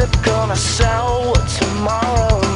slip gonna sell what tomorrow.